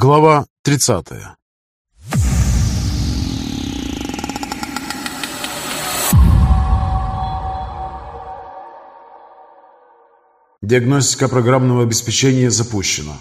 Глава 30 Диагностика программного обеспечения запущена.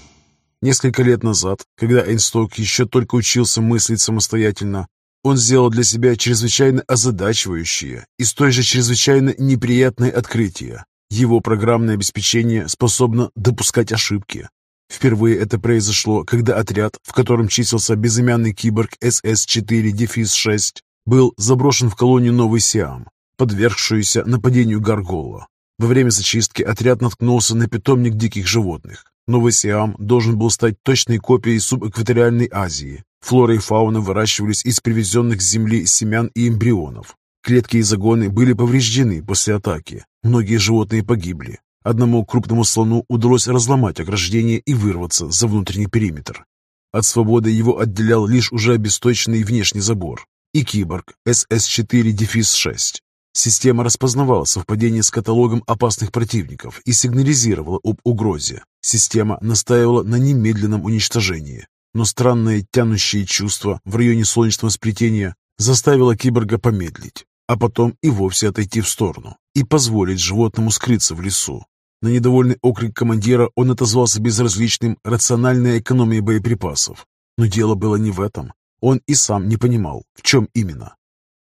Несколько лет назад, когда Эйнсток еще только учился мыслить самостоятельно, он сделал для себя чрезвычайно озадачивающее и столь же чрезвычайно неприятное открытие. Его программное обеспечение способно допускать ошибки. Впервые это произошло, когда отряд, в котором числился безымянный киборг СС-4-6, был заброшен в колонию Новый Сиам, подвергшуюся нападению Гаргола. Во время зачистки отряд наткнулся на питомник диких животных. Новый Сиам должен был стать точной копией субэкваториальной Азии. Флора и фауна выращивались из привезенных с Земли семян и эмбрионов. Клетки и загоны были повреждены после атаки. Многие животные погибли. Одному крупному слону удалось разломать ограждение и вырваться за внутренний периметр. От свободы его отделял лишь уже обесточенный внешний забор. И киборг СС-4-6. Система распознавала совпадение с каталогом опасных противников и сигнализировала об угрозе. Система настаивала на немедленном уничтожении. Но странное тянущее чувство в районе солнечного сплетения заставило киборга помедлить, а потом и вовсе отойти в сторону и позволить животному скрыться в лесу. На недовольный окрик командира он отозвался безразличным рациональной экономией боеприпасов. Но дело было не в этом. Он и сам не понимал, в чем именно.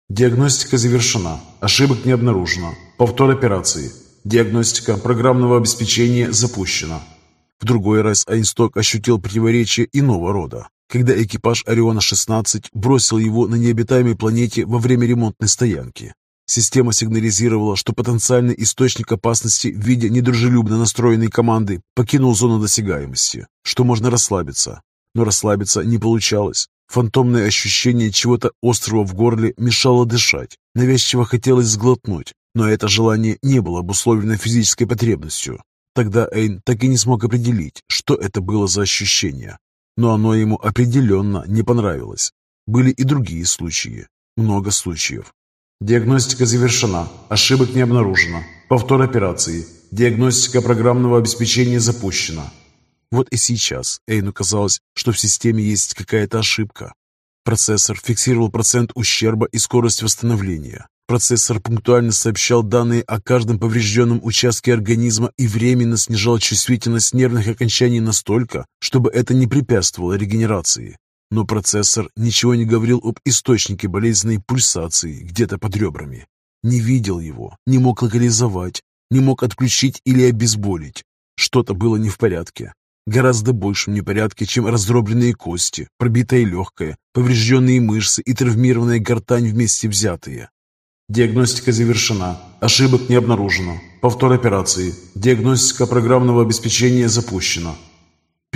Диагностика завершена. Ошибок не обнаружено. Повтор операции. Диагностика программного обеспечения запущена. В другой раз Айнсток ощутил противоречие иного рода, когда экипаж Ориона-16 бросил его на необитаемой планете во время ремонтной стоянки. Система сигнализировала, что потенциальный источник опасности в виде недружелюбно настроенной команды покинул зону досягаемости, что можно расслабиться. Но расслабиться не получалось. Фантомное ощущение чего-то острого в горле мешало дышать. Навязчиво хотелось сглотнуть, но это желание не было обусловлено физической потребностью. Тогда Эйн так и не смог определить, что это было за ощущение. Но оно ему определенно не понравилось. Были и другие случаи. Много случаев. Диагностика завершена. Ошибок не обнаружено. Повтор операции. Диагностика программного обеспечения запущена. Вот и сейчас Эйну казалось, что в системе есть какая-то ошибка. Процессор фиксировал процент ущерба и скорость восстановления. Процессор пунктуально сообщал данные о каждом поврежденном участке организма и временно снижал чувствительность нервных окончаний настолько, чтобы это не препятствовало регенерации. Но процессор ничего не говорил об источнике болезненной пульсации где-то под ребрами. Не видел его, не мог локализовать, не мог отключить или обезболить. Что-то было не в порядке. Гораздо большем непорядке, чем раздробленные кости, пробитое легкое, поврежденные мышцы и травмированная гортань вместе взятые. Диагностика завершена. Ошибок не обнаружено. Повтор операции. Диагностика программного обеспечения запущена.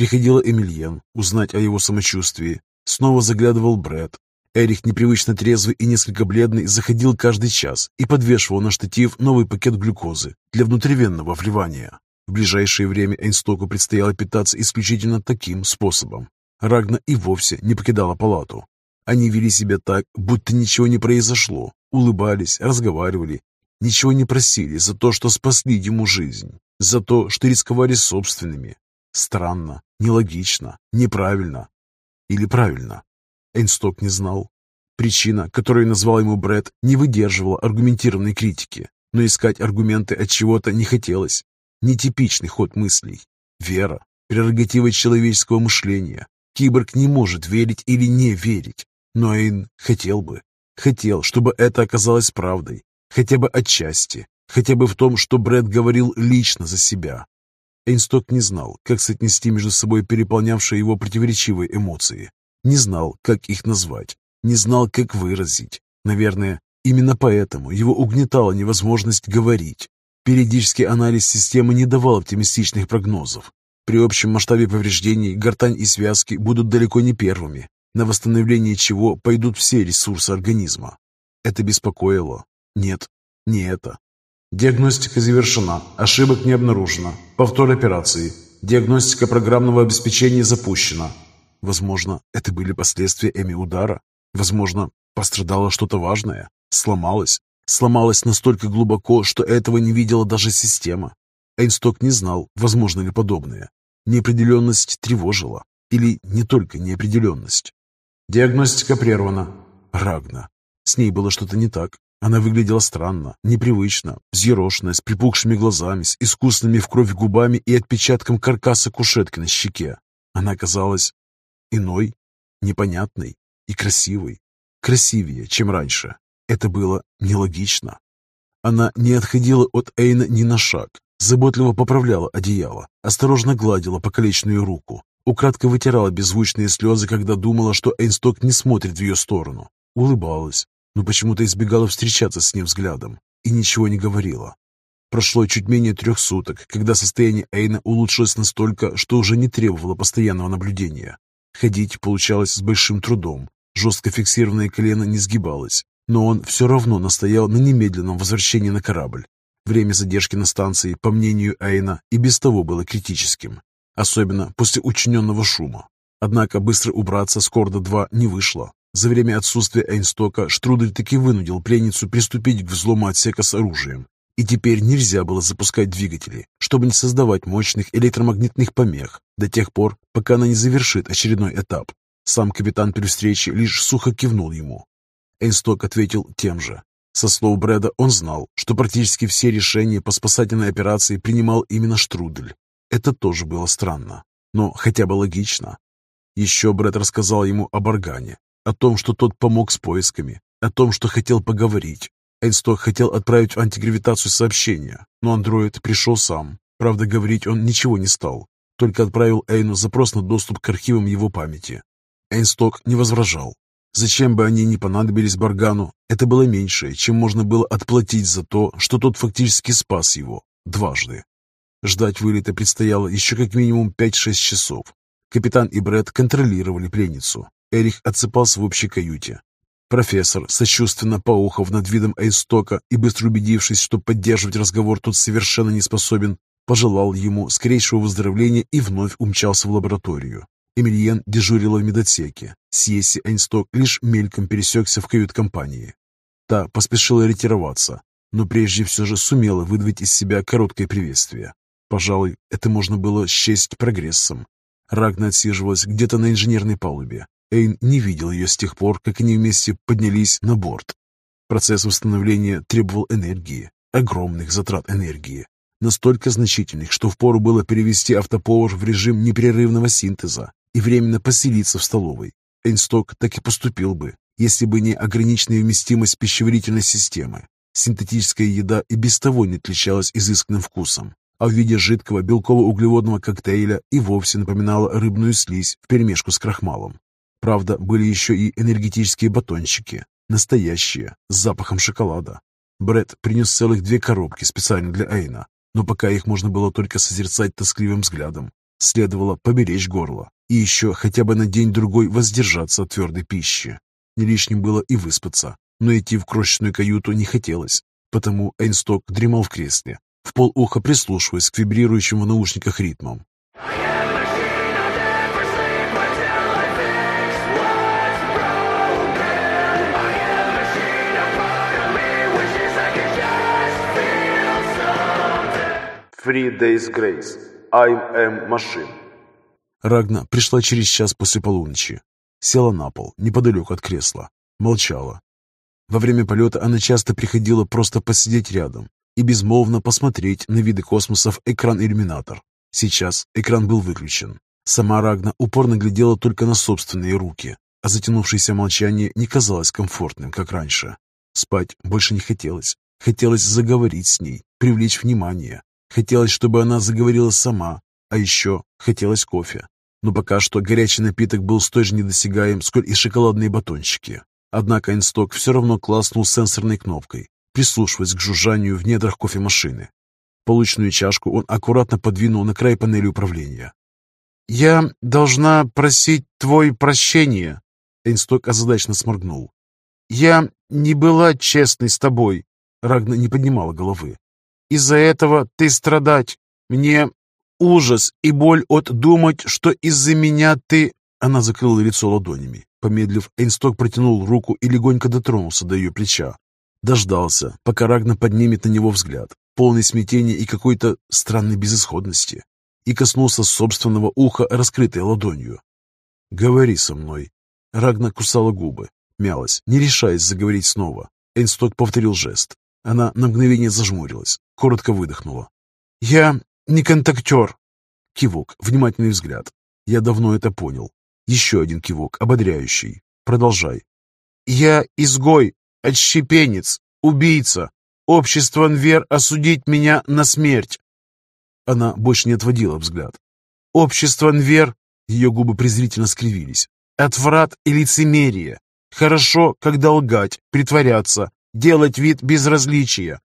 Приходила Эмильен узнать о его самочувствии. Снова заглядывал Брэд. Эрих, непривычно трезвый и несколько бледный, заходил каждый час и подвешивал на штатив новый пакет глюкозы для внутривенного вливания. В ближайшее время Эйнстоку предстояло питаться исключительно таким способом. Рагна и вовсе не покидала палату. Они вели себя так, будто ничего не произошло, улыбались, разговаривали, ничего не просили за то, что спасли ему жизнь, за то, что рисковали собственными, Странно, нелогично, неправильно. Или правильно? Эйнсток не знал. Причина, которую назвал ему Бред, не выдерживала аргументированной критики, но искать аргументы от чего-то не хотелось. Нетипичный ход мыслей. Вера, прерогатива человеческого мышления. Киборг не может верить или не верить, но Эйн хотел бы. Хотел, чтобы это оказалось правдой, хотя бы отчасти, хотя бы в том, что Брэд говорил лично за себя, Эйнсток не знал, как соотнести между собой переполнявшие его противоречивые эмоции. Не знал, как их назвать. Не знал, как выразить. Наверное, именно поэтому его угнетала невозможность говорить. Периодический анализ системы не давал оптимистичных прогнозов. При общем масштабе повреждений гортань и связки будут далеко не первыми, на восстановление чего пойдут все ресурсы организма. Это беспокоило. Нет, не это. Диагностика завершена. Ошибок не обнаружено. Повтор операции. Диагностика программного обеспечения запущена. Возможно, это были последствия Эми-удара. Возможно, пострадало что-то важное. Сломалось. Сломалось настолько глубоко, что этого не видела даже система. Эйнсток не знал, возможно ли подобное. Неопределенность тревожила. Или не только неопределенность? Диагностика прервана. Рагна. С ней было что-то не так. Она выглядела странно, непривычно, взъерошенная, с припухшими глазами, с искусными в кровь губами и отпечатком каркаса кушетки на щеке. Она казалась иной, непонятной и красивой. Красивее, чем раньше. Это было нелогично. Она не отходила от Эйна ни на шаг, заботливо поправляла одеяло, осторожно гладила покалеченную руку, украдкой вытирала беззвучные слезы, когда думала, что Эйнсток не смотрит в ее сторону. Улыбалась, но почему-то избегала встречаться с ним взглядом и ничего не говорила. Прошло чуть менее трех суток, когда состояние Эйна улучшилось настолько, что уже не требовало постоянного наблюдения. Ходить получалось с большим трудом, жестко фиксированное колено не сгибалось, но он все равно настоял на немедленном возвращении на корабль. Время задержки на станции, по мнению Эйна, и без того было критическим, особенно после учиненного шума. Однако быстро убраться с Корда-2 не вышло. За время отсутствия Эйнстока Штрудель таки вынудил пленницу приступить к взлому отсека с оружием. И теперь нельзя было запускать двигатели, чтобы не создавать мощных электромагнитных помех до тех пор, пока она не завершит очередной этап. Сам капитан при встрече лишь сухо кивнул ему, Эйнсток ответил тем же. Со слов Брэда он знал, что практически все решения по спасательной операции принимал именно Штрудель. Это тоже было странно, но хотя бы логично. Еще Брэд рассказал ему об органе, о том, что тот помог с поисками, о том, что хотел поговорить. Эйнсток хотел отправить в антигравитацию сообщение, но андроид пришел сам. Правда, говорить он ничего не стал, только отправил Эйну запрос на доступ к архивам его памяти. Эйнсток не возражал, Зачем бы они ни понадобились Баргану, это было меньшее, чем можно было отплатить за то, что тот фактически спас его дважды. Ждать вылета предстояло еще как минимум 5-6 часов. Капитан и Бред контролировали пленницу. Эрих отсыпался в общей каюте. Профессор, сочувственно поухов над видом Эйстока и быстро убедившись, что поддерживать разговор тут совершенно не способен, пожелал ему скорейшего выздоровления и вновь умчался в лабораторию. Эмильен дежурила в медотсеке. Сьесси Эйнсток лишь мельком пересекся в кают-компании. Та поспешила ретироваться, но прежде все же сумела выдавить из себя короткое приветствие. Пожалуй, это можно было счесть прогрессом. Рагна отсиживалась где-то на инженерной палубе. Эйн не видел ее с тех пор, как они вместе поднялись на борт. Процесс восстановления требовал энергии, огромных затрат энергии, настолько значительных, что впору было перевести автоповар в режим непрерывного синтеза и временно поселиться в столовой. Эйнсток так и поступил бы, если бы не ограниченная вместимость пищеварительной системы. Синтетическая еда и без того не отличалась изысканным вкусом, а в виде жидкого белково-углеводного коктейля и вовсе напоминала рыбную слизь вперемешку с крахмалом. Правда, были еще и энергетические батончики, настоящие, с запахом шоколада. Бред принес целых две коробки специально для Эйна, но пока их можно было только созерцать тоскливым взглядом. Следовало поберечь горло и еще хотя бы на день-другой воздержаться от твердой пищи. Не лишним было и выспаться, но идти в крошечную каюту не хотелось, потому Эйнсток дремал в кресле, в полуха прислушиваясь к вибрирующим в наушниках ритмам. Three Days Grace. I'm am machine. Рагна пришла через час после полуночи. Села на пол, неподалеку от кресла. Молчала. Во время полета она часто приходила просто посидеть рядом и безмолвно посмотреть на виды космоса в экран-иллюминатор. Сейчас экран был выключен. Сама Рагна упорно глядела только на собственные руки, а затянувшееся молчание не казалось комфортным, как раньше. Спать больше не хотелось. Хотелось заговорить с ней, привлечь внимание. Хотелось, чтобы она заговорила сама, а еще хотелось кофе. Но пока что горячий напиток был столь же недосягаем, сколь и шоколадные батончики. Однако Инсток все равно класснул сенсорной кнопкой, прислушиваясь к жужжанию в недрах кофемашины. Полученную чашку он аккуратно подвинул на край панели управления. «Я должна просить твой прощения», — Эйнсток озадачно сморгнул. «Я не была честной с тобой», — Рагна не поднимала головы. «Из-за этого ты страдать. Мне ужас и боль от думать, что из-за меня ты...» Она закрыла лицо ладонями. Помедлив, Эйнсток протянул руку и легонько дотронулся до ее плеча. Дождался, пока Рагна поднимет на него взгляд, полный смятения и какой-то странной безысходности, и коснулся собственного уха, раскрытой ладонью. «Говори со мной». Рагна кусала губы, мялась, не решаясь заговорить снова. Эйнсток повторил жест. Она на мгновение зажмурилась, коротко выдохнула. «Я не контактер». Кивок, внимательный взгляд. «Я давно это понял». Еще один кивок, ободряющий. «Продолжай». «Я изгой, отщепенец, убийца. Общество Нвер осудить меня на смерть». Она больше не отводила взгляд. «Общество Нвер...» Ее губы презрительно скривились. «Отврат и лицемерие. Хорошо, когда лгать, притворяться, делать вид безразличия.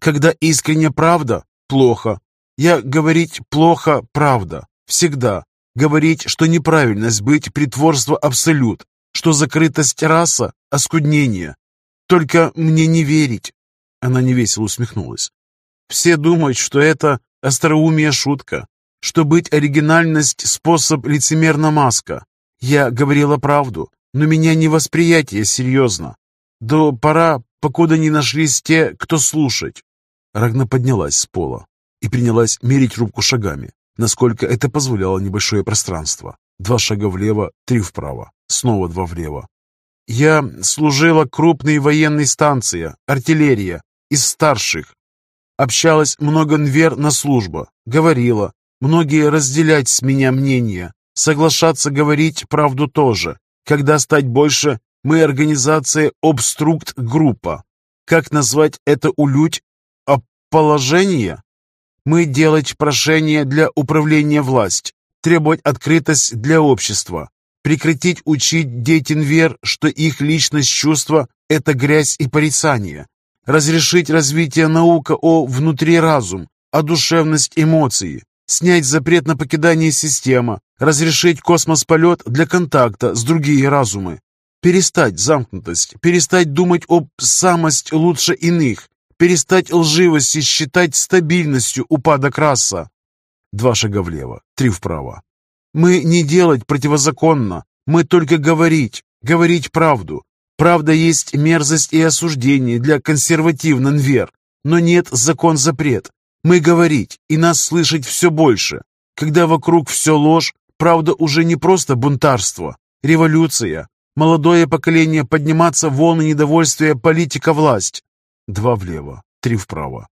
Когда искренне правда – плохо. Я говорить плохо – правда. Всегда. Говорить, что неправильность быть притворство абсолют, что закрытость раса – оскуднение. Только мне не верить. Она невесело усмехнулась. Все думают, что это остроумие шутка, что быть оригинальность – способ лицемерно маска. Я говорила правду, но меня не восприятие серьезно. До пора, покуда не нашлись те, кто слушать. Рагна поднялась с пола и принялась мерить рубку шагами, насколько это позволяло небольшое пространство. Два шага влево, три вправо, снова два влево. Я служила крупной военной станции, артиллерия, из старших. Общалась много нвер на службу, говорила, многие разделять с меня мнение, соглашаться говорить правду тоже, когда стать больше, мы организация обструкт-группа. Как назвать это улють? А положение? Мы делать прошение для управления власть, требовать открытость для общества, прекратить учить детям вер, что их личность чувства – это грязь и порицание, разрешить развитие наука о внутри разум, о душевность эмоции, снять запрет на покидание системы, разрешить космос-полет для контакта с другими разумы, перестать замкнутость, перестать думать об самость лучше иных, перестать лживости считать стабильностью упадок раса. Два шага влево, три вправо. Мы не делать противозаконно, мы только говорить, говорить правду. Правда есть мерзость и осуждение для консервативных вер, но нет закон-запрет. Мы говорить, и нас слышать все больше. Когда вокруг все ложь, правда уже не просто бунтарство, революция. Молодое поколение подниматься волны недовольствия политика-власть. Два влево, три вправо.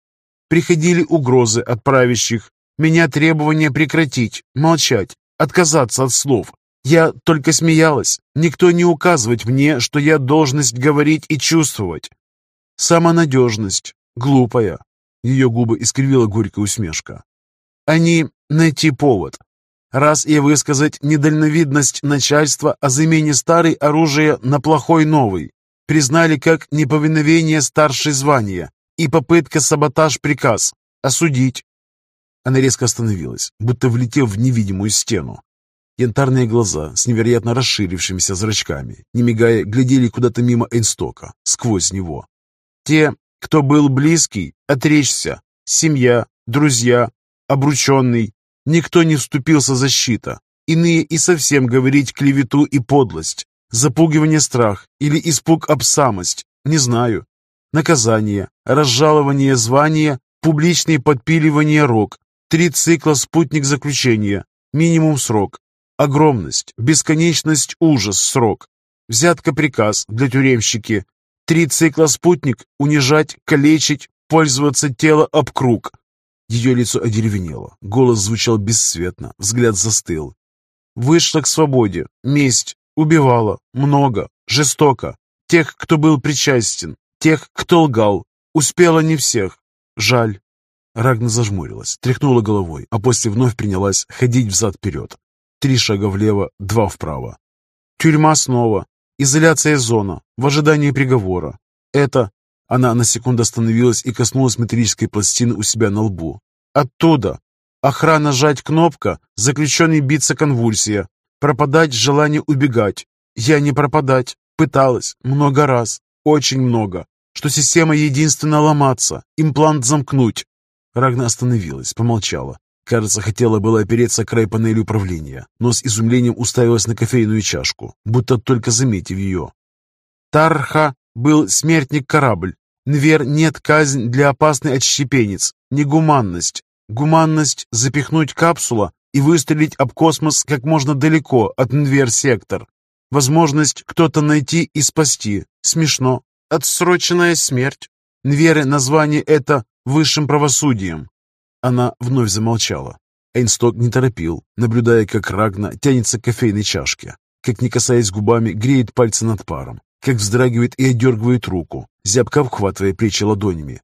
Приходили угрозы от правящих. Меня требования прекратить, молчать, отказаться от слов. Я только смеялась. Никто не указывать мне, что я должность говорить и чувствовать. Самонадежность. Глупая. Ее губы искривила горькая усмешка. Они найти повод. Раз и высказать недальновидность начальства о замене старой оружия на плохой новый. Признали как неповиновение старшей звания и попытка саботаж приказ. Осудить. Она резко остановилась, будто влетев в невидимую стену. Янтарные глаза с невероятно расширившимися зрачками, не мигая, глядели куда-то мимо Эйнстока, сквозь него. Те, кто был близкий, отречься. Семья, друзья, обрученный. Никто не вступился защита. Иные и совсем говорить клевету и подлость. Запугивание страх или испуг обсамость. Не знаю. Наказание, разжалование звания, публичное подпиливание рог. Три цикла спутник заключения. Минимум срок. Огромность, бесконечность, ужас, срок. Взятка приказ для тюремщики. Три цикла спутник – унижать, калечить, пользоваться тело об круг. Ее лицо одеревенело, голос звучал бесцветно, взгляд застыл. Вышла к свободе, месть, убивала, много, жестоко. Тех, кто был причастен, тех, кто лгал. Успела не всех. Жаль. Рагна зажмурилась, тряхнула головой, а после вновь принялась ходить взад-вперед. Три шага влево, два вправо. Тюрьма снова, Изоляция зона, в ожидании приговора. Это... Она на секунду остановилась и коснулась металлической пластины у себя на лбу. Оттуда. Охрана жать кнопка, заключенный биться конвульсия. Пропадать желание убегать. Я не пропадать. Пыталась. Много раз. Очень много. Что система единственно ломаться. Имплант замкнуть. Рагна остановилась, помолчала. Кажется, хотела было опереться край панели управления, но с изумлением уставилась на кофейную чашку, будто только заметив ее. Тарха был смертник-корабль. Нвер нет казнь для опасный отщепенец. Негуманность. Гуманность запихнуть капсула, и выстрелить об космос как можно далеко от Нвер-сектор. Возможность кто-то найти и спасти. Смешно. Отсроченная смерть. Нверы название это высшим правосудием. Она вновь замолчала. Эйнсток не торопил, наблюдая, как Рагна тянется к кофейной чашке, как, не касаясь губами, греет пальцы над паром, как вздрагивает и одергивает руку, зябко обхватывая плечи ладонями.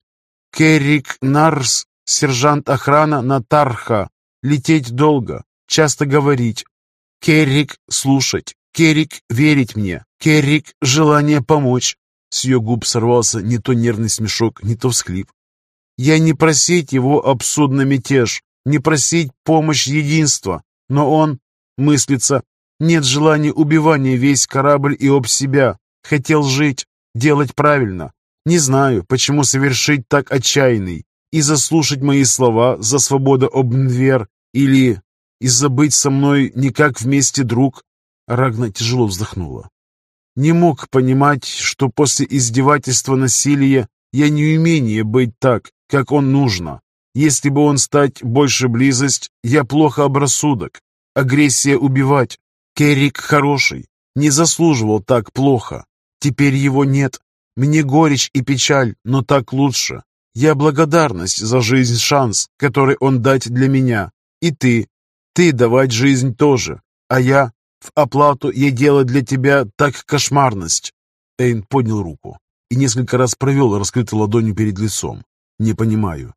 «Керрик Нарс, сержант охрана Натарха, лететь долго, часто говорить. Керрик слушать, Керрик верить мне, Керрик желание помочь». С ее губ сорвался не то нервный смешок, не то всхлип. «Я не просить его об судно мятеж, не просить помощь единства, но он мыслится. Нет желания убивания весь корабль и об себя. Хотел жить, делать правильно. Не знаю, почему совершить так отчаянный. И заслушать мои слова за свободу обнвер или и забыть со мной не как вместе друг. Рагна тяжело вздохнула. Не мог понимать, что после издевательства насилия я не умение быть так, как он нужно. Если бы он стать больше близость, я плохо обрассудок. Агрессия убивать. Керрик хороший. Не заслуживал так плохо. Теперь его нет. Мне горечь и печаль, но так лучше. Я благодарность за жизнь шанс, который он дать для меня. И ты. Ты давать жизнь тоже. А я в оплату я делаю для тебя так кошмарность. Эйн поднял руку и несколько раз провел раскрытой ладонью перед лицом. Не понимаю.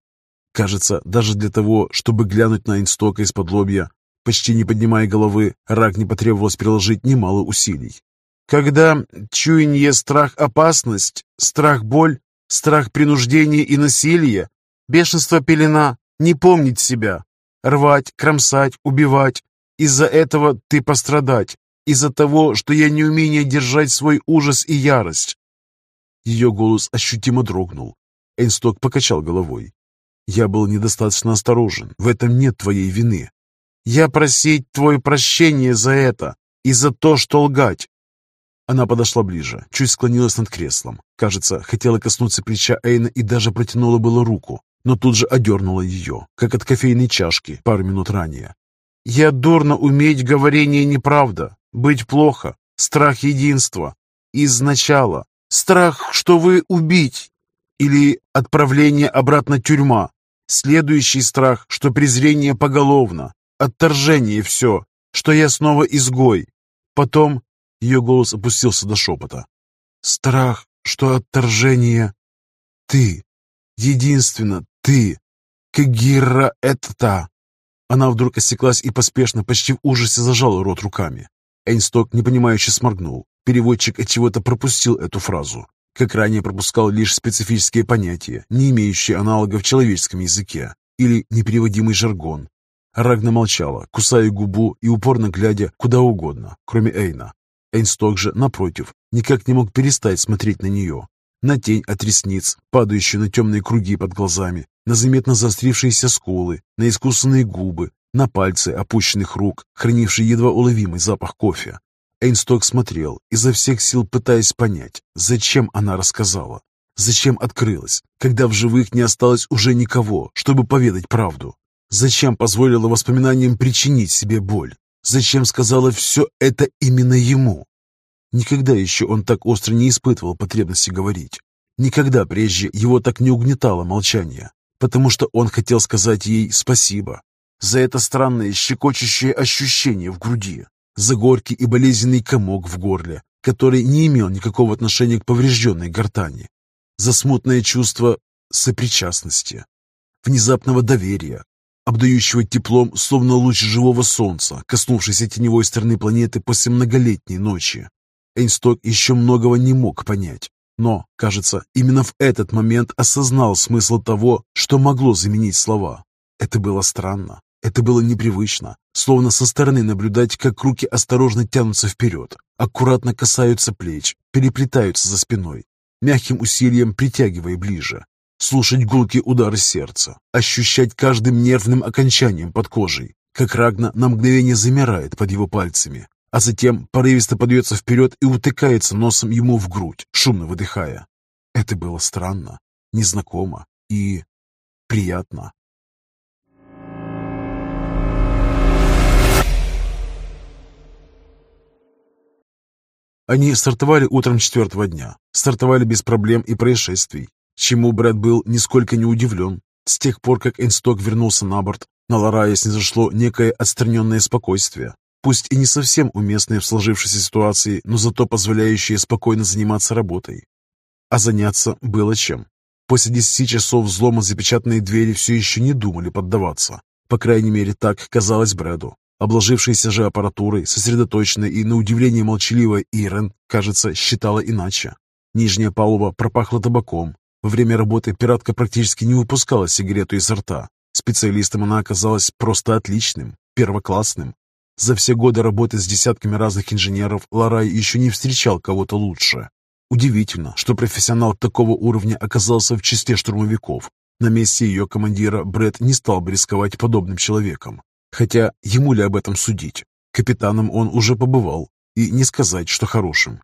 Кажется, даже для того, чтобы глянуть на Инстока из-под лобья, почти не поднимая головы, рак не потребовалось приложить немало усилий. Когда чуяние страх опасность, страх боль, страх принуждения и насилия, бешенство пелена, не помнить себя, рвать, кромсать, убивать, из-за этого ты пострадать, из-за того, что я не умею держать свой ужас и ярость. Ее голос ощутимо дрогнул. Эйнсток покачал головой. Я был недостаточно осторожен. В этом нет твоей вины. Я просить твое прощение за это и за то, что лгать. Она подошла ближе, чуть склонилась над креслом. Кажется, хотела коснуться плеча Эйна и даже протянула было руку, но тут же одернула ее, как от кофейной чашки пару минут ранее. «Я дурно уметь говорение неправда, быть плохо, страх единства. Изначала. Страх, что вы убить, или отправление обратно тюрьма. Следующий страх, что презрение поголовно, отторжение все, что я снова изгой. Потом ее голос опустился до шепота. Страх, что отторжение ты, единственно ты, Кагира это та. Она вдруг осеклась и поспешно, почти в ужасе зажала рот руками. Эйнсток непонимающе сморгнул. Переводчик от чего-то пропустил эту фразу как ранее пропускал лишь специфические понятия, не имеющие аналогов в человеческом языке, или непереводимый жаргон. Рагна молчала, кусая губу и упорно глядя куда угодно, кроме Эйна. Эйнсток же, напротив, никак не мог перестать смотреть на нее. На тень от ресниц, падающую на темные круги под глазами, на заметно заострившиеся скулы, на искусанные губы, на пальцы опущенных рук, хранившие едва уловимый запах кофе, Эйнсток смотрел, изо всех сил пытаясь понять, зачем она рассказала, зачем открылась, когда в живых не осталось уже никого, чтобы поведать правду. Зачем позволила воспоминаниям причинить себе боль? Зачем сказала все это именно ему? Никогда еще он так остро не испытывал потребности говорить. Никогда прежде его так не угнетало молчание, потому что он хотел сказать ей спасибо за это странное щекочущее ощущение в груди, за горький и болезненный комок в горле, который не имел никакого отношения к поврежденной гортани, за смутное чувство сопричастности, внезапного доверия, обдающего теплом, словно луч живого солнца, коснувшийся теневой стороны планеты после многолетней ночи. Эйнсток еще многого не мог понять, но, кажется, именно в этот момент осознал смысл того, что могло заменить слова. Это было странно, это было непривычно, словно со стороны наблюдать, как руки осторожно тянутся вперед, аккуратно касаются плеч, переплетаются за спиной, мягким усилием притягивая ближе слушать гулкие удары сердца, ощущать каждым нервным окончанием под кожей, как Рагна на мгновение замирает под его пальцами, а затем порывисто подается вперед и утыкается носом ему в грудь, шумно выдыхая. Это было странно, незнакомо и приятно. Они стартовали утром четвертого дня. Стартовали без проблем и происшествий чему Брэд был нисколько не удивлен. С тех пор, как Энсток вернулся на борт, на Ларая снизошло некое отстраненное спокойствие, пусть и не совсем уместное в сложившейся ситуации, но зато позволяющее спокойно заниматься работой. А заняться было чем. После десяти часов взлома запечатанные двери все еще не думали поддаваться. По крайней мере, так казалось Брэду. Обложившаяся же аппаратурой, сосредоточенная и, на удивление, молчаливая Ирен, кажется, считала иначе. Нижняя палуба пропахла табаком. Во время работы пиратка практически не выпускала сигарету изо рта. Специалистом она оказалась просто отличным, первоклассным. За все годы работы с десятками разных инженеров Ларай еще не встречал кого-то лучше. Удивительно, что профессионал такого уровня оказался в числе штурмовиков. На месте ее командира Бред не стал бы рисковать подобным человеком. Хотя ему ли об этом судить? Капитаном он уже побывал, и не сказать, что хорошим.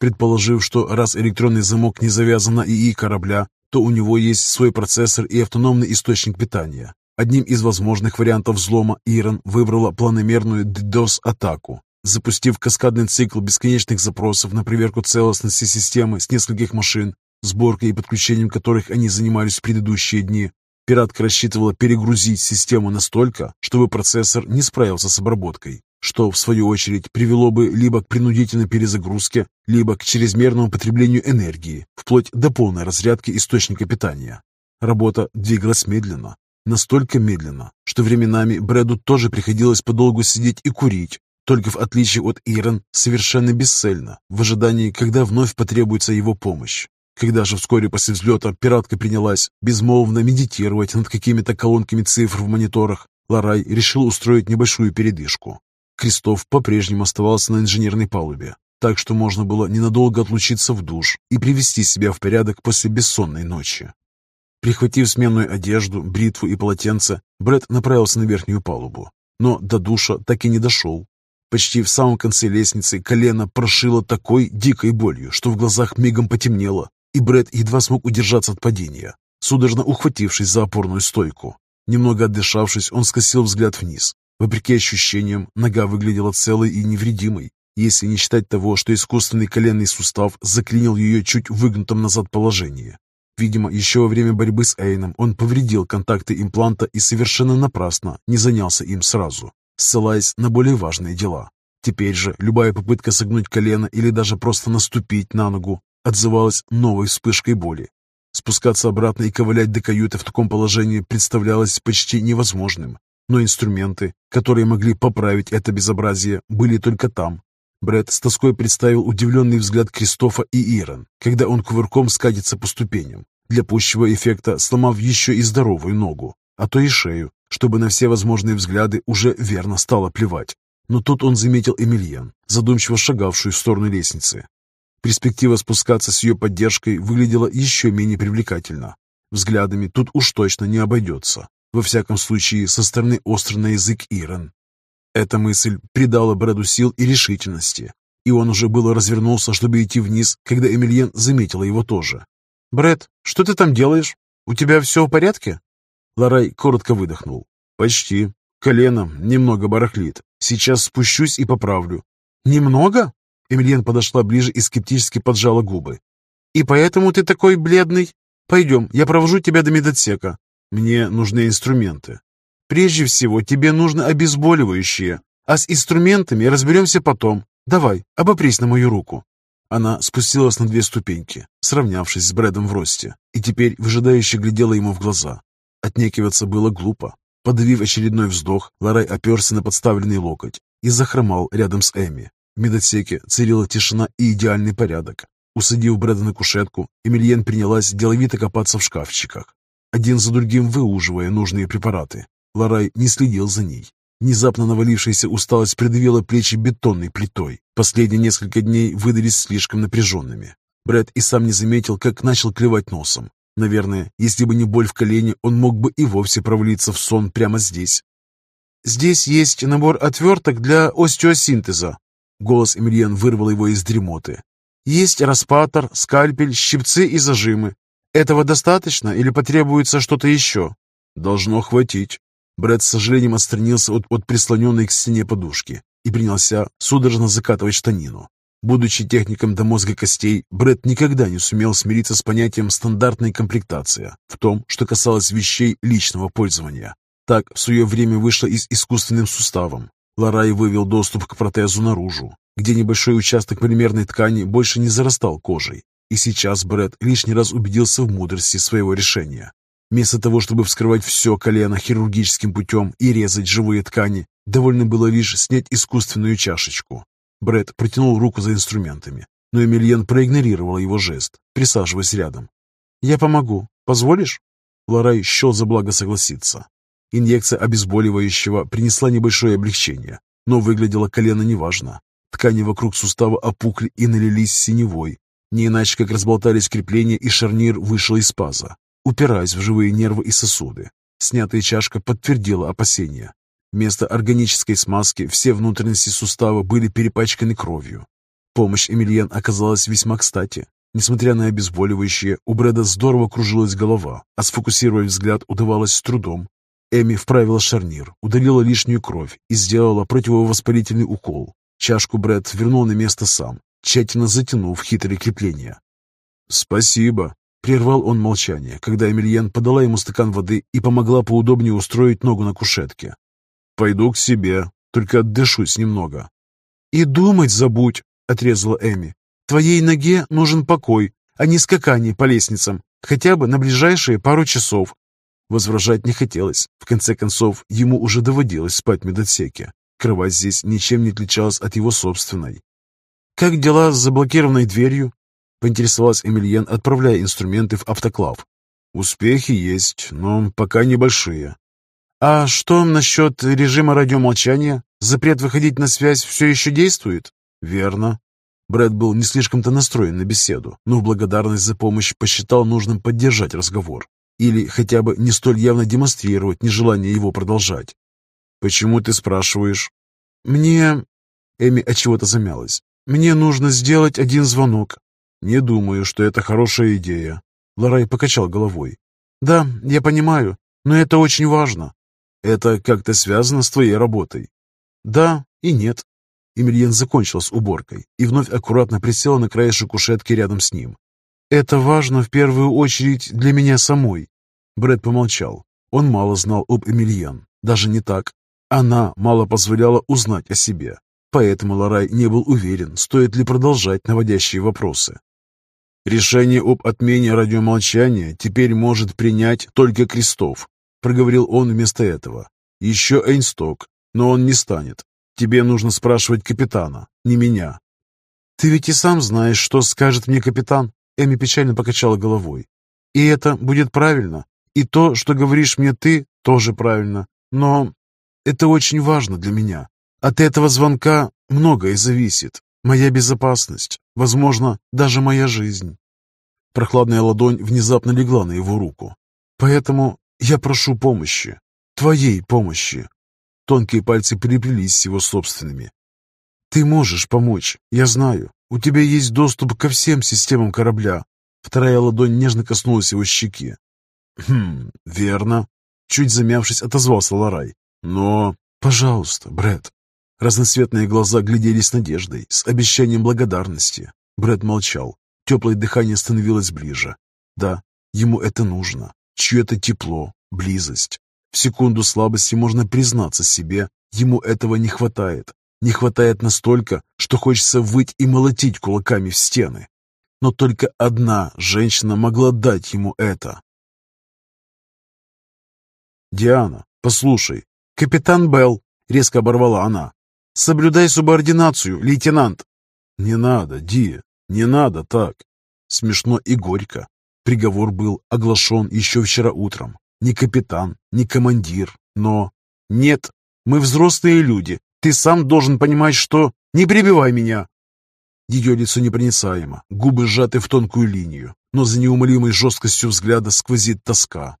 Предположив, что раз электронный замок не завязан на ИИ корабля, то у него есть свой процессор и автономный источник питания. Одним из возможных вариантов взлома Ирон выбрала планомерную DDoS-атаку, запустив каскадный цикл бесконечных запросов на проверку целостности системы с нескольких машин, сборкой и подключением которых они занимались в предыдущие дни. Пиратка рассчитывала перегрузить систему настолько, чтобы процессор не справился с обработкой, что, в свою очередь, привело бы либо к принудительной перезагрузке, либо к чрезмерному потреблению энергии, вплоть до полной разрядки источника питания. Работа двигалась медленно, настолько медленно, что временами Брэду тоже приходилось подолгу сидеть и курить, только в отличие от Ирон, совершенно бесцельно, в ожидании, когда вновь потребуется его помощь. Когда же вскоре после взлета пиратка принялась безмолвно медитировать над какими-то колонками цифр в мониторах, Ларай решил устроить небольшую передышку. Крестов по-прежнему оставался на инженерной палубе, так что можно было ненадолго отлучиться в душ и привести себя в порядок после бессонной ночи. Прихватив сменную одежду, бритву и полотенце, Брэд направился на верхнюю палубу, но до душа так и не дошел. Почти в самом конце лестницы колено прошило такой дикой болью, что в глазах мигом потемнело, и Бред едва смог удержаться от падения, судорожно ухватившись за опорную стойку. Немного отдышавшись, он скосил взгляд вниз. Вопреки ощущениям, нога выглядела целой и невредимой, если не считать того, что искусственный коленный сустав заклинил ее чуть в выгнутом назад положении. Видимо, еще во время борьбы с Эйном он повредил контакты импланта и совершенно напрасно не занялся им сразу, ссылаясь на более важные дела. Теперь же любая попытка согнуть колено или даже просто наступить на ногу отзывалась новой вспышкой боли. Спускаться обратно и ковылять до каюты в таком положении представлялось почти невозможным, но инструменты, которые могли поправить это безобразие, были только там. Бред с тоской представил удивленный взгляд Кристофа и Ирон, когда он кувырком скатится по ступеням, для пущего эффекта сломав еще и здоровую ногу, а то и шею, чтобы на все возможные взгляды уже верно стало плевать. Но тут он заметил Эмильен, задумчиво шагавшую в сторону лестницы. Перспектива спускаться с ее поддержкой выглядела еще менее привлекательно. Взглядами тут уж точно не обойдется. Во всяком случае, со стороны остро на язык Ирон. Эта мысль придала Брэду сил и решительности, и он уже было развернулся, чтобы идти вниз, когда Эмильен заметила его тоже. «Брэд, что ты там делаешь? У тебя все в порядке?» Ларай коротко выдохнул. «Почти. Колено немного барахлит. Сейчас спущусь и поправлю». «Немного?» Эмильен подошла ближе и скептически поджала губы. «И поэтому ты такой бледный? Пойдем, я провожу тебя до медотсека. Мне нужны инструменты. Прежде всего, тебе нужно обезболивающее, а с инструментами разберемся потом. Давай, обопрись на мою руку». Она спустилась на две ступеньки, сравнявшись с Брэдом в росте, и теперь выжидающе глядела ему в глаза. Отнекиваться было глупо. Подавив очередной вздох, Ларай оперся на подставленный локоть и захромал рядом с Эми, в медотсеке царила тишина и идеальный порядок. Усадив Брэда на кушетку, Эмильен принялась деловито копаться в шкафчиках, один за другим выуживая нужные препараты. Ларай не следил за ней. Внезапно навалившаяся усталость придавила плечи бетонной плитой. Последние несколько дней выдались слишком напряженными. Брэд и сам не заметил, как начал клевать носом. Наверное, если бы не боль в колене, он мог бы и вовсе провалиться в сон прямо здесь. «Здесь есть набор отверток для остеосинтеза», Голос Эмильен вырвал его из дремоты. «Есть распатор, скальпель, щипцы и зажимы. Этого достаточно или потребуется что-то еще?» «Должно хватить». Брэд с сожалением отстранился от, от прислоненной к стене подушки и принялся судорожно закатывать штанину. Будучи техником до мозга костей, Брэд никогда не сумел смириться с понятием «стандартная комплектация» в том, что касалось вещей личного пользования. Так в свое время вышло и с искусственным суставом. Ларай вывел доступ к протезу наружу, где небольшой участок полимерной ткани больше не зарастал кожей. И сейчас Брэд лишний раз убедился в мудрости своего решения. Вместо того, чтобы вскрывать все колено хирургическим путем и резать живые ткани, довольно было лишь снять искусственную чашечку. Брэд протянул руку за инструментами, но Эмильен проигнорировал его жест, присаживаясь рядом. «Я помогу. Позволишь?» Ларай счел за благо согласиться. Инъекция обезболивающего принесла небольшое облегчение, но выглядело колено неважно. Ткани вокруг сустава опухли и налились синевой. Не иначе, как разболтались крепления, и шарнир вышел из паза, упираясь в живые нервы и сосуды. Снятая чашка подтвердила опасения. Вместо органической смазки все внутренности сустава были перепачканы кровью. Помощь Эмильен оказалась весьма кстати. Несмотря на обезболивающее, у Брэда здорово кружилась голова, а сфокусировать взгляд удавалось с трудом. Эми вправила шарнир, удалила лишнюю кровь и сделала противовоспалительный укол. Чашку Брэд вернул на место сам, тщательно затянув хитрые крепления. «Спасибо», — прервал он молчание, когда Эмильен подала ему стакан воды и помогла поудобнее устроить ногу на кушетке. «Пойду к себе, только отдышусь немного». «И думать забудь», — отрезала Эми. «Твоей ноге нужен покой, а не скакание по лестницам, хотя бы на ближайшие пару часов. Возражать не хотелось. В конце концов, ему уже доводилось спать в медотсеке. Кровать здесь ничем не отличалась от его собственной. «Как дела с заблокированной дверью?» — поинтересовалась Эмильен, отправляя инструменты в автоклав. «Успехи есть, но пока небольшие». «А что насчет режима радиомолчания? Запрет выходить на связь все еще действует?» «Верно». Брэд был не слишком-то настроен на беседу, но в благодарность за помощь посчитал нужным поддержать разговор или хотя бы не столь явно демонстрировать нежелание его продолжать. «Почему ты спрашиваешь?» «Мне...» Эми отчего-то замялась. «Мне нужно сделать один звонок». «Не думаю, что это хорошая идея». Ларай покачал головой. «Да, я понимаю, но это очень важно». «Это как-то связано с твоей работой?» «Да и нет». Эмильен закончил с уборкой и вновь аккуратно присела на краешек кушетки рядом с ним. «Это важно в первую очередь для меня самой. Брэд помолчал. Он мало знал об Эмильен. Даже не так. Она мало позволяла узнать о себе. Поэтому Ларай не был уверен, стоит ли продолжать наводящие вопросы. «Решение об отмене радиомолчания теперь может принять только Крестов», проговорил он вместо этого. «Еще Эйнсток, но он не станет. Тебе нужно спрашивать капитана, не меня». «Ты ведь и сам знаешь, что скажет мне капитан», Эми печально покачала головой. «И это будет правильно. И то, что говоришь мне ты, тоже правильно. Но это очень важно для меня. От этого звонка многое зависит. Моя безопасность, возможно, даже моя жизнь. Прохладная ладонь внезапно легла на его руку. Поэтому я прошу помощи. Твоей помощи. Тонкие пальцы переплелись с его собственными. Ты можешь помочь, я знаю. У тебя есть доступ ко всем системам корабля. Вторая ладонь нежно коснулась его щеки. «Хм, верно», — чуть замявшись, отозвался Ларай. «Но, пожалуйста, Брэд». Разноцветные глаза глядели с надеждой, с обещанием благодарности. Брэд молчал. Теплое дыхание становилось ближе. Да, ему это нужно. Чье-то тепло, близость. В секунду слабости можно признаться себе, ему этого не хватает. Не хватает настолько, что хочется выть и молотить кулаками в стены. Но только одна женщина могла дать ему это. «Диана, послушай, капитан Белл!» — резко оборвала она. «Соблюдай субординацию, лейтенант!» «Не надо, Ди, не надо так!» Смешно и горько. Приговор был оглашен еще вчера утром. Не капитан, не командир, но... «Нет, мы взрослые люди. Ты сам должен понимать, что... Не прибивай меня!» Ее лицо непроницаемо, губы сжаты в тонкую линию, но за неумолимой жесткостью взгляда сквозит тоска.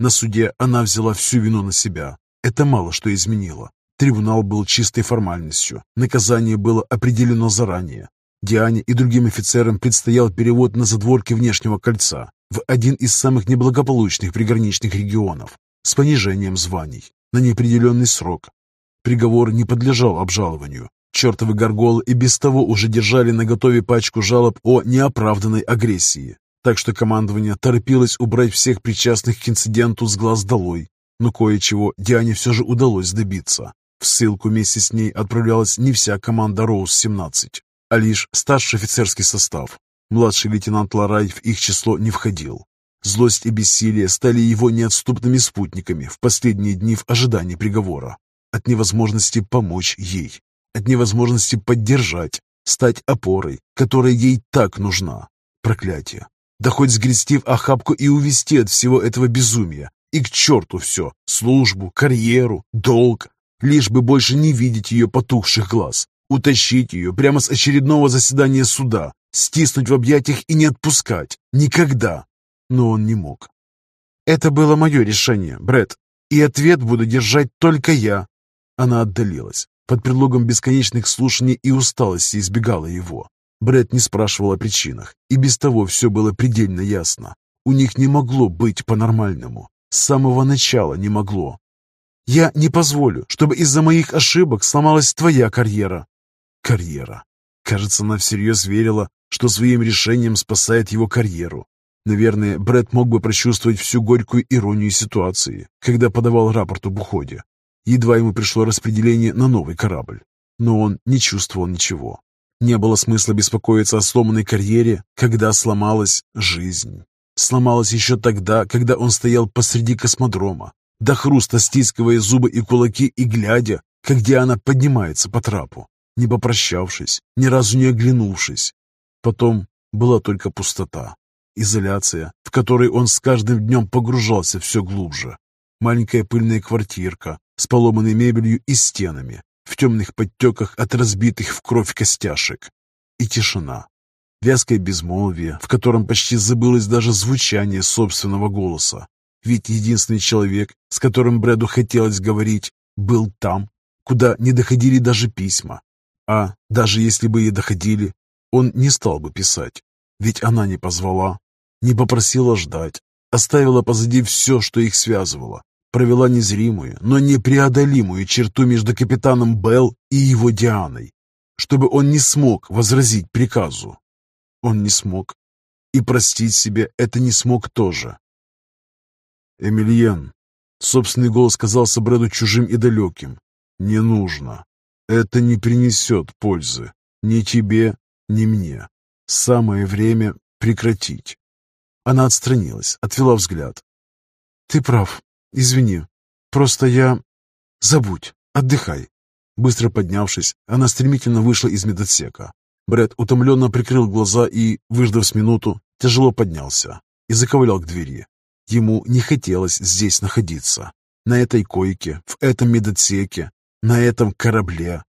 На суде она взяла всю вину на себя. Это мало что изменило. Трибунал был чистой формальностью. Наказание было определено заранее. Диане и другим офицерам предстоял перевод на задворки внешнего кольца в один из самых неблагополучных приграничных регионов с понижением званий на неопределенный срок. Приговор не подлежал обжалованию. Чертовы горголы и без того уже держали наготове пачку жалоб о неоправданной агрессии. Так что командование торопилось убрать всех причастных к инциденту с глаз долой. Но кое-чего Диане все же удалось добиться. В ссылку вместе с ней отправлялась не вся команда Роуз-17, а лишь старший офицерский состав. Младший лейтенант Ларай в их число не входил. Злость и бессилие стали его неотступными спутниками в последние дни в ожидании приговора. От невозможности помочь ей, от невозможности поддержать, стать опорой, которая ей так нужна. Проклятие. Да хоть сгрести в охапку и увести от всего этого безумия. И к черту все. Службу, карьеру, долг. Лишь бы больше не видеть ее потухших глаз. Утащить ее прямо с очередного заседания суда. Стиснуть в объятиях и не отпускать. Никогда но он не мог. «Это было мое решение, Бред, и ответ буду держать только я». Она отдалилась. Под предлогом бесконечных слушаний и усталости избегала его. Бред не спрашивал о причинах, и без того все было предельно ясно. У них не могло быть по-нормальному. С самого начала не могло. «Я не позволю, чтобы из-за моих ошибок сломалась твоя карьера». Карьера. Кажется, она всерьез верила, что своим решением спасает его карьеру. Наверное, Брэд мог бы прочувствовать всю горькую иронию ситуации, когда подавал рапорт об уходе. Едва ему пришло распределение на новый корабль. Но он не чувствовал ничего. Не было смысла беспокоиться о сломанной карьере, когда сломалась жизнь. Сломалась еще тогда, когда он стоял посреди космодрома, до хруста стискивая зубы и кулаки и глядя, как Диана поднимается по трапу, не попрощавшись, ни разу не оглянувшись. Потом была только пустота, Изоляция, в которой он с каждым днем погружался все глубже. Маленькая пыльная квартирка с поломанной мебелью и стенами, в темных подтеках от разбитых в кровь костяшек. И тишина. Вязкое безмолвие, в котором почти забылось даже звучание собственного голоса. Ведь единственный человек, с которым Брэду хотелось говорить, был там, куда не доходили даже письма. А даже если бы и доходили, он не стал бы писать, ведь она не позвала, не попросила ждать, оставила позади все, что их связывало, провела незримую, но непреодолимую черту между капитаном Белл и его Дианой, чтобы он не смог возразить приказу. Он не смог. И простить себе это не смог тоже. «Эмильен», — собственный голос казался Брэду чужим и далеким, — «не нужно. Это не принесет пользы ни тебе, ни мне. Самое время прекратить». Она отстранилась, отвела взгляд. «Ты прав. Извини. Просто я... Забудь. Отдыхай». Быстро поднявшись, она стремительно вышла из медотсека. Брэд утомленно прикрыл глаза и, выждав с минуту, тяжело поднялся и заковылял к двери. Ему не хотелось здесь находиться. На этой койке, в этом медотсеке, на этом корабле.